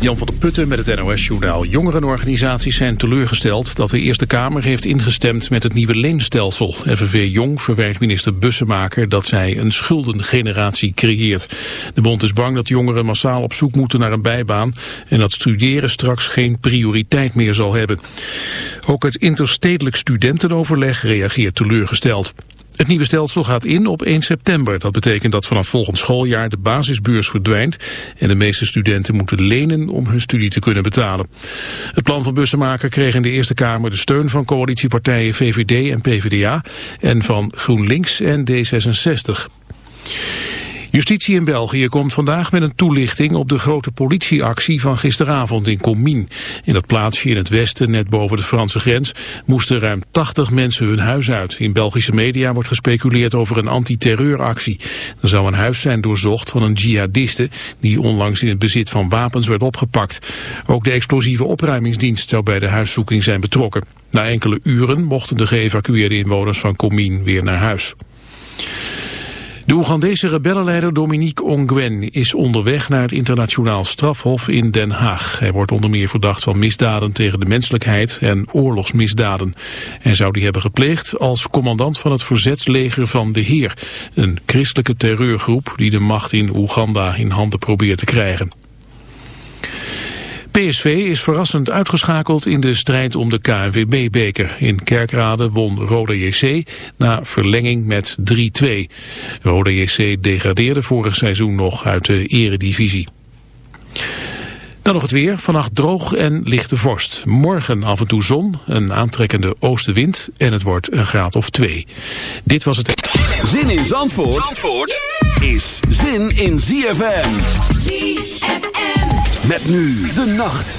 Jan van der Putten met het NOS-journaal. Jongerenorganisaties zijn teleurgesteld dat de Eerste Kamer heeft ingestemd met het nieuwe leenstelsel. FNV Jong verwijt minister Bussemaker dat zij een schuldengeneratie creëert. De bond is bang dat jongeren massaal op zoek moeten naar een bijbaan en dat studeren straks geen prioriteit meer zal hebben. Ook het interstedelijk studentenoverleg reageert teleurgesteld. Het nieuwe stelsel gaat in op 1 september. Dat betekent dat vanaf volgend schooljaar de basisbeurs verdwijnt en de meeste studenten moeten lenen om hun studie te kunnen betalen. Het plan van bussenmaker kreeg in de Eerste Kamer de steun van coalitiepartijen VVD en PvdA en van GroenLinks en D66. Justitie in België komt vandaag met een toelichting op de grote politieactie van gisteravond in Commin. In dat plaatsje in het westen, net boven de Franse grens, moesten ruim 80 mensen hun huis uit. In Belgische media wordt gespeculeerd over een antiterreuractie. Er zou een huis zijn doorzocht van een jihadiste die onlangs in het bezit van wapens werd opgepakt. Ook de explosieve opruimingsdienst zou bij de huiszoeking zijn betrokken. Na enkele uren mochten de geëvacueerde inwoners van Commin weer naar huis. De Oegandese rebellenleider Dominique Ongwen is onderweg naar het internationaal strafhof in Den Haag. Hij wordt onder meer verdacht van misdaden tegen de menselijkheid en oorlogsmisdaden. Hij zou die hebben gepleegd als commandant van het verzetsleger van de Heer, een christelijke terreurgroep die de macht in Oeganda in handen probeert te krijgen. PSV is verrassend uitgeschakeld in de strijd om de KNVB-beker. In Kerkrade won Roda JC na verlenging met 3-2. Roda JC degradeerde vorig seizoen nog uit de eredivisie. Dan nog het weer. Vannacht droog en lichte vorst. Morgen af en toe zon, een aantrekkende oostenwind en het wordt een graad of twee. Dit was het... Zin in Zandvoort, Zandvoort is zin in ZFM. ZFM. Met nu de nacht.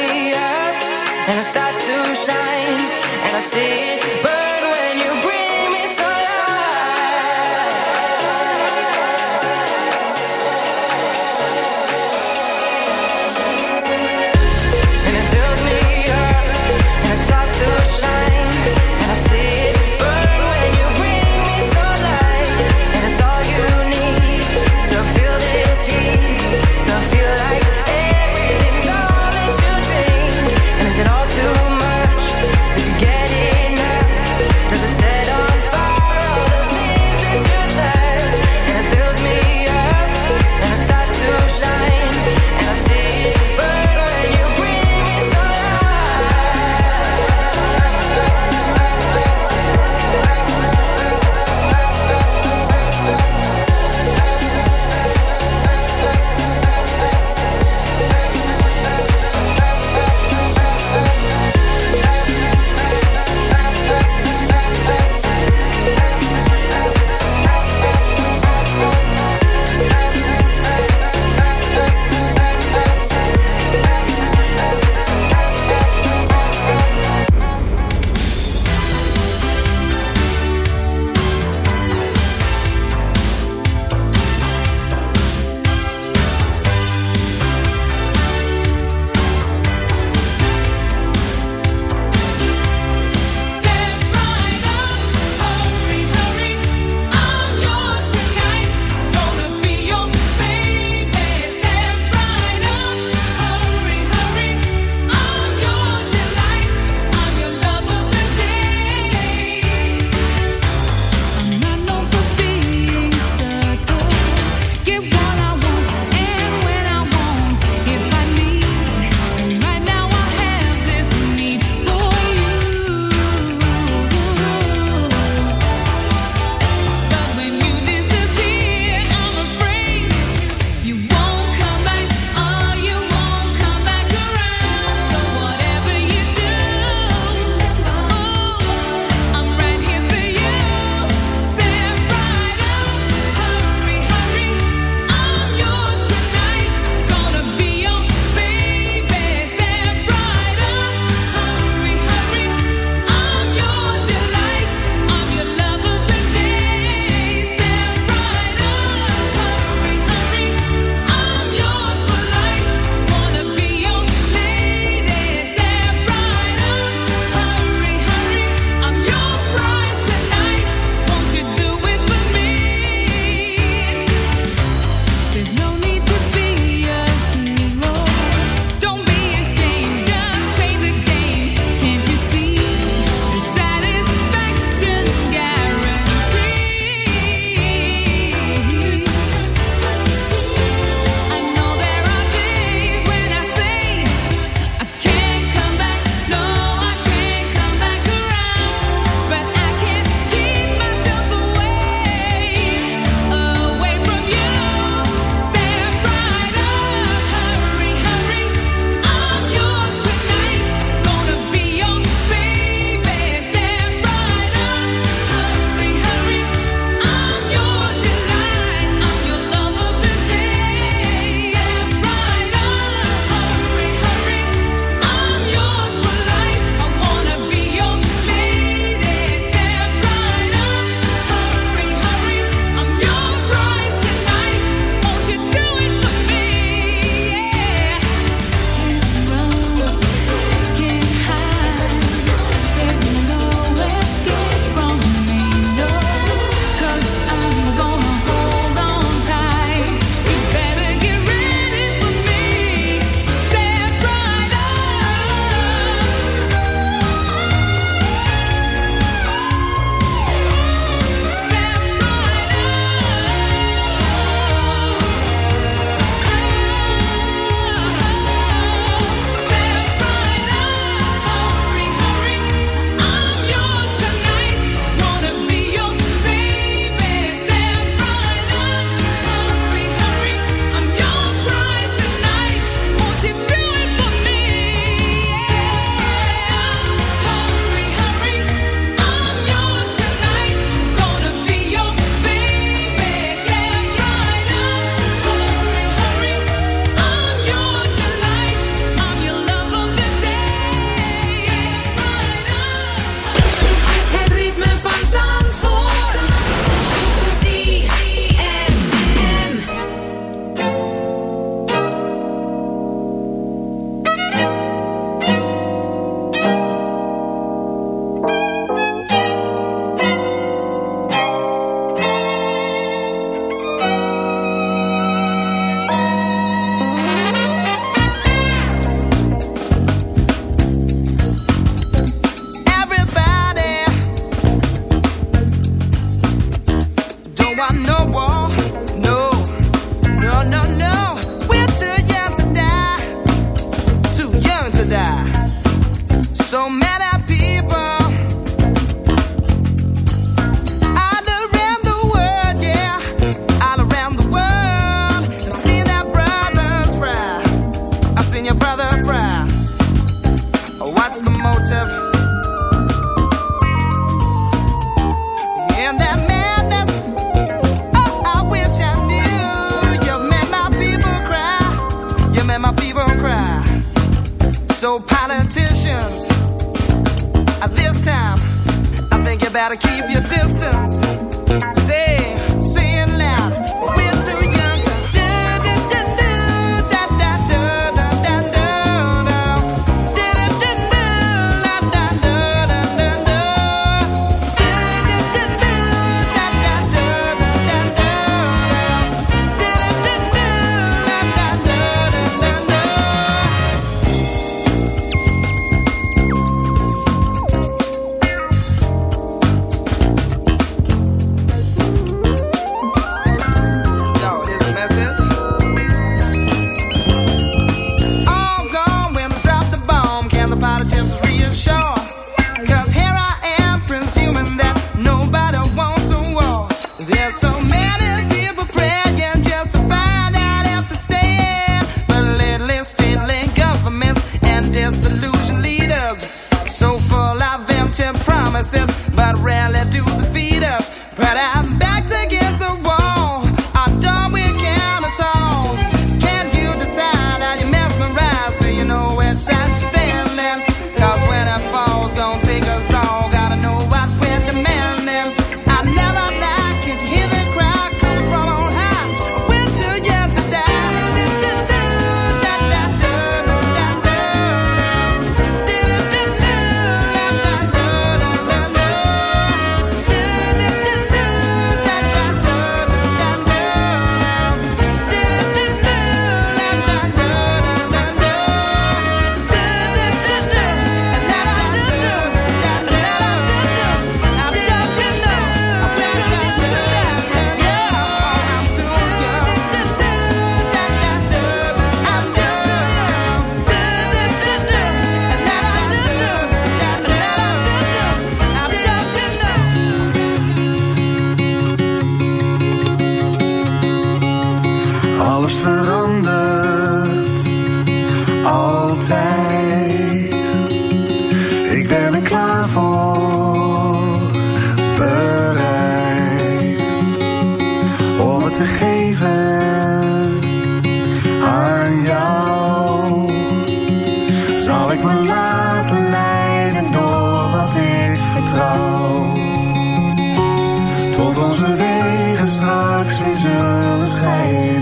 Tot onze wegen straks weer zullen schijnen.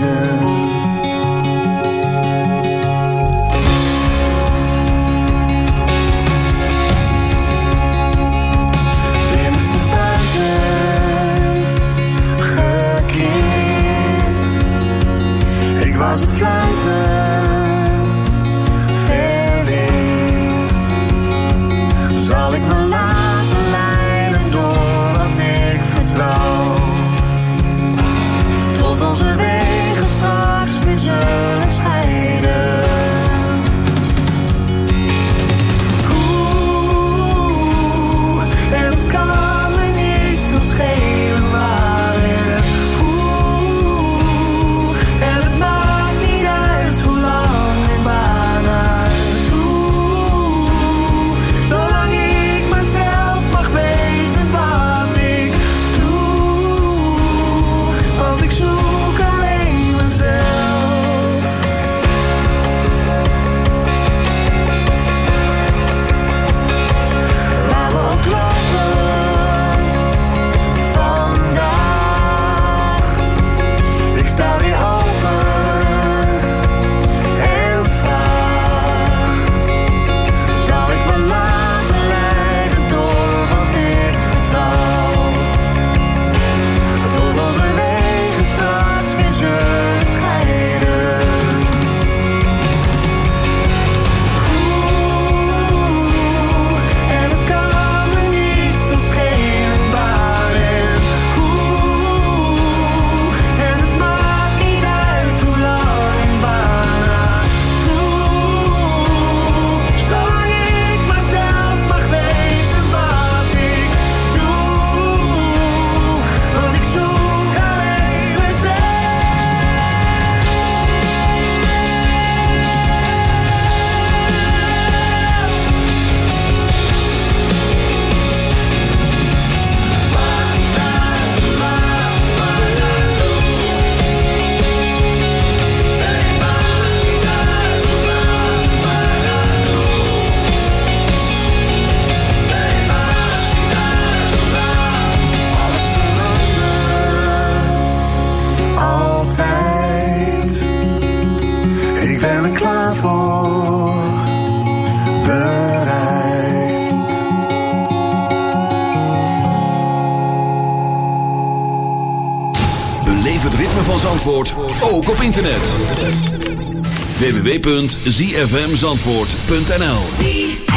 www.zfmzandvoort.nl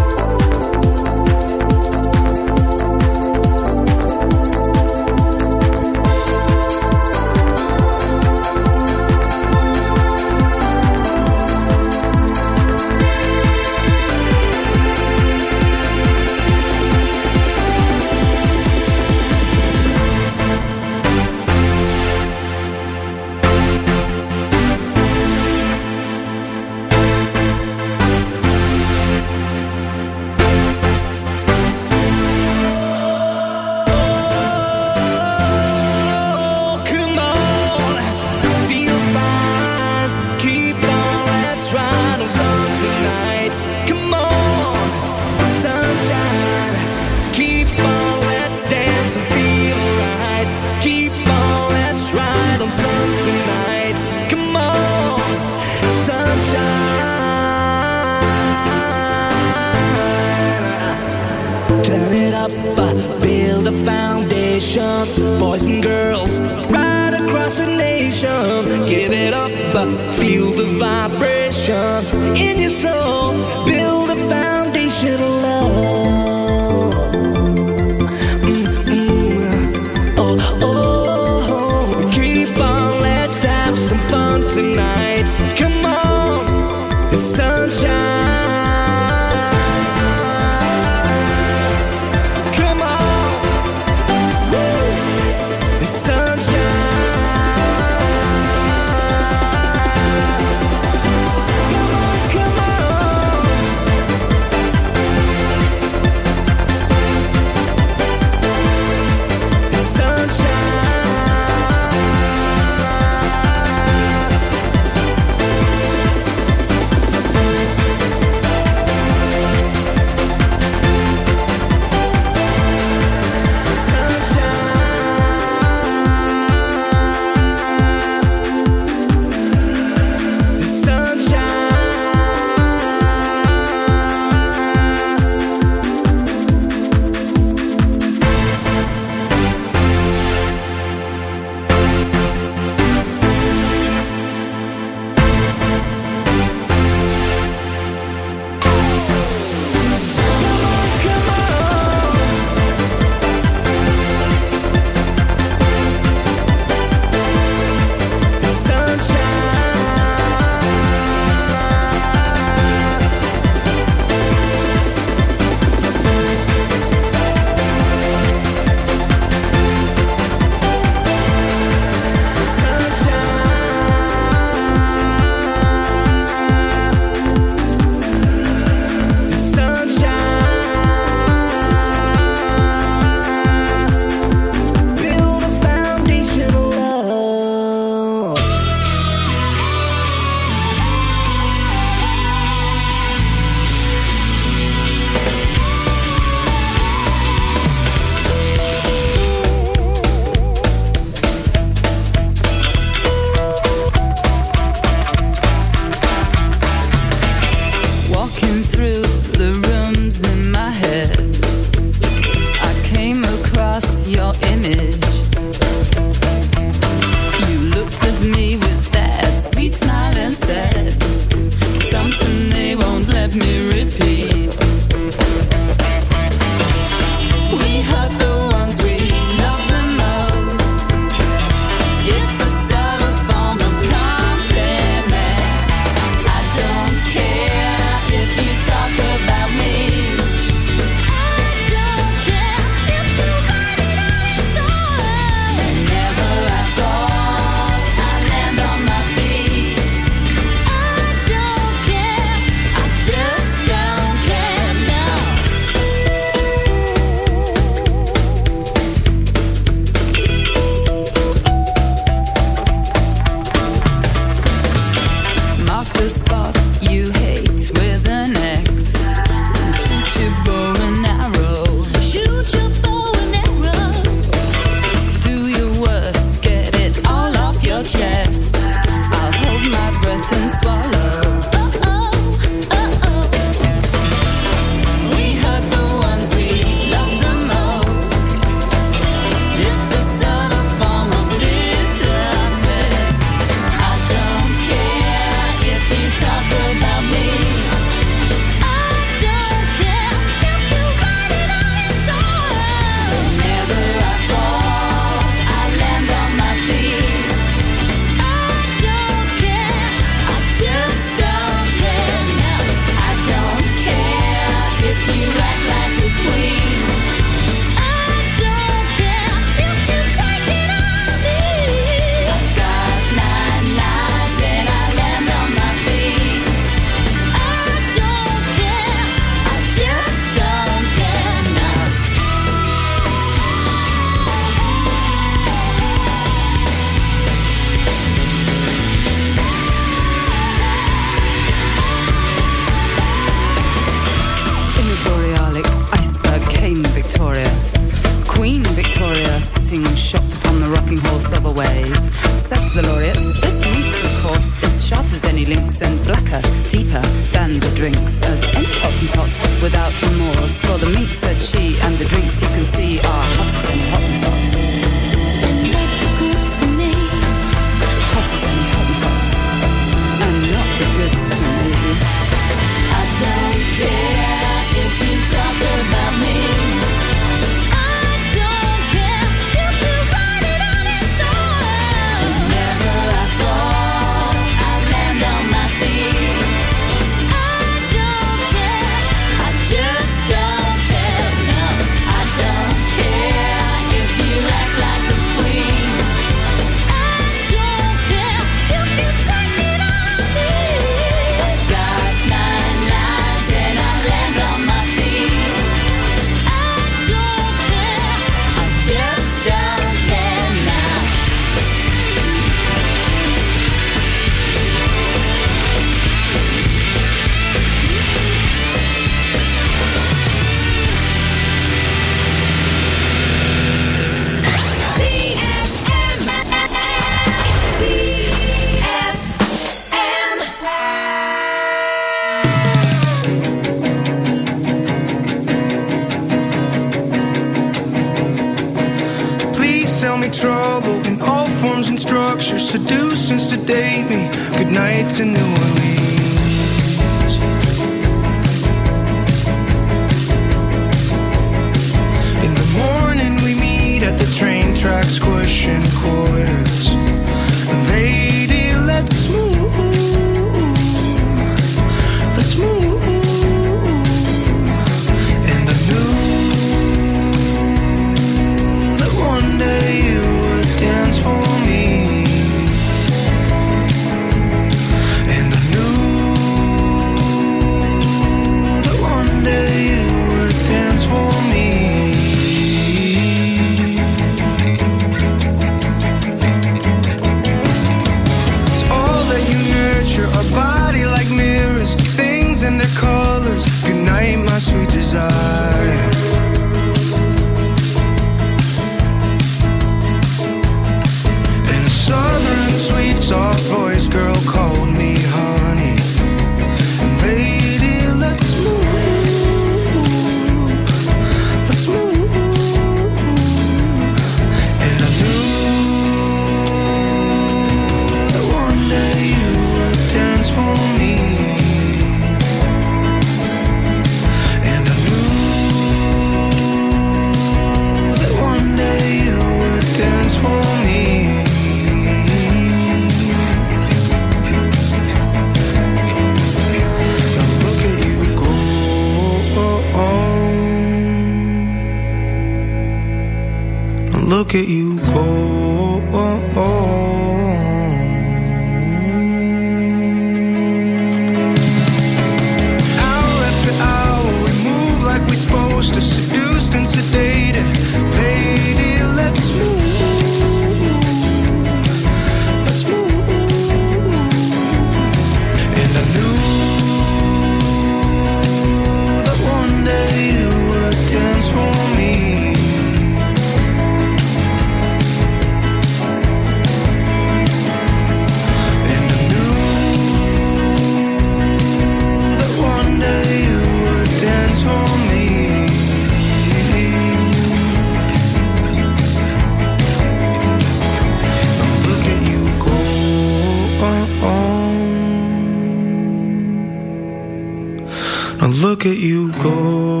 look at you go.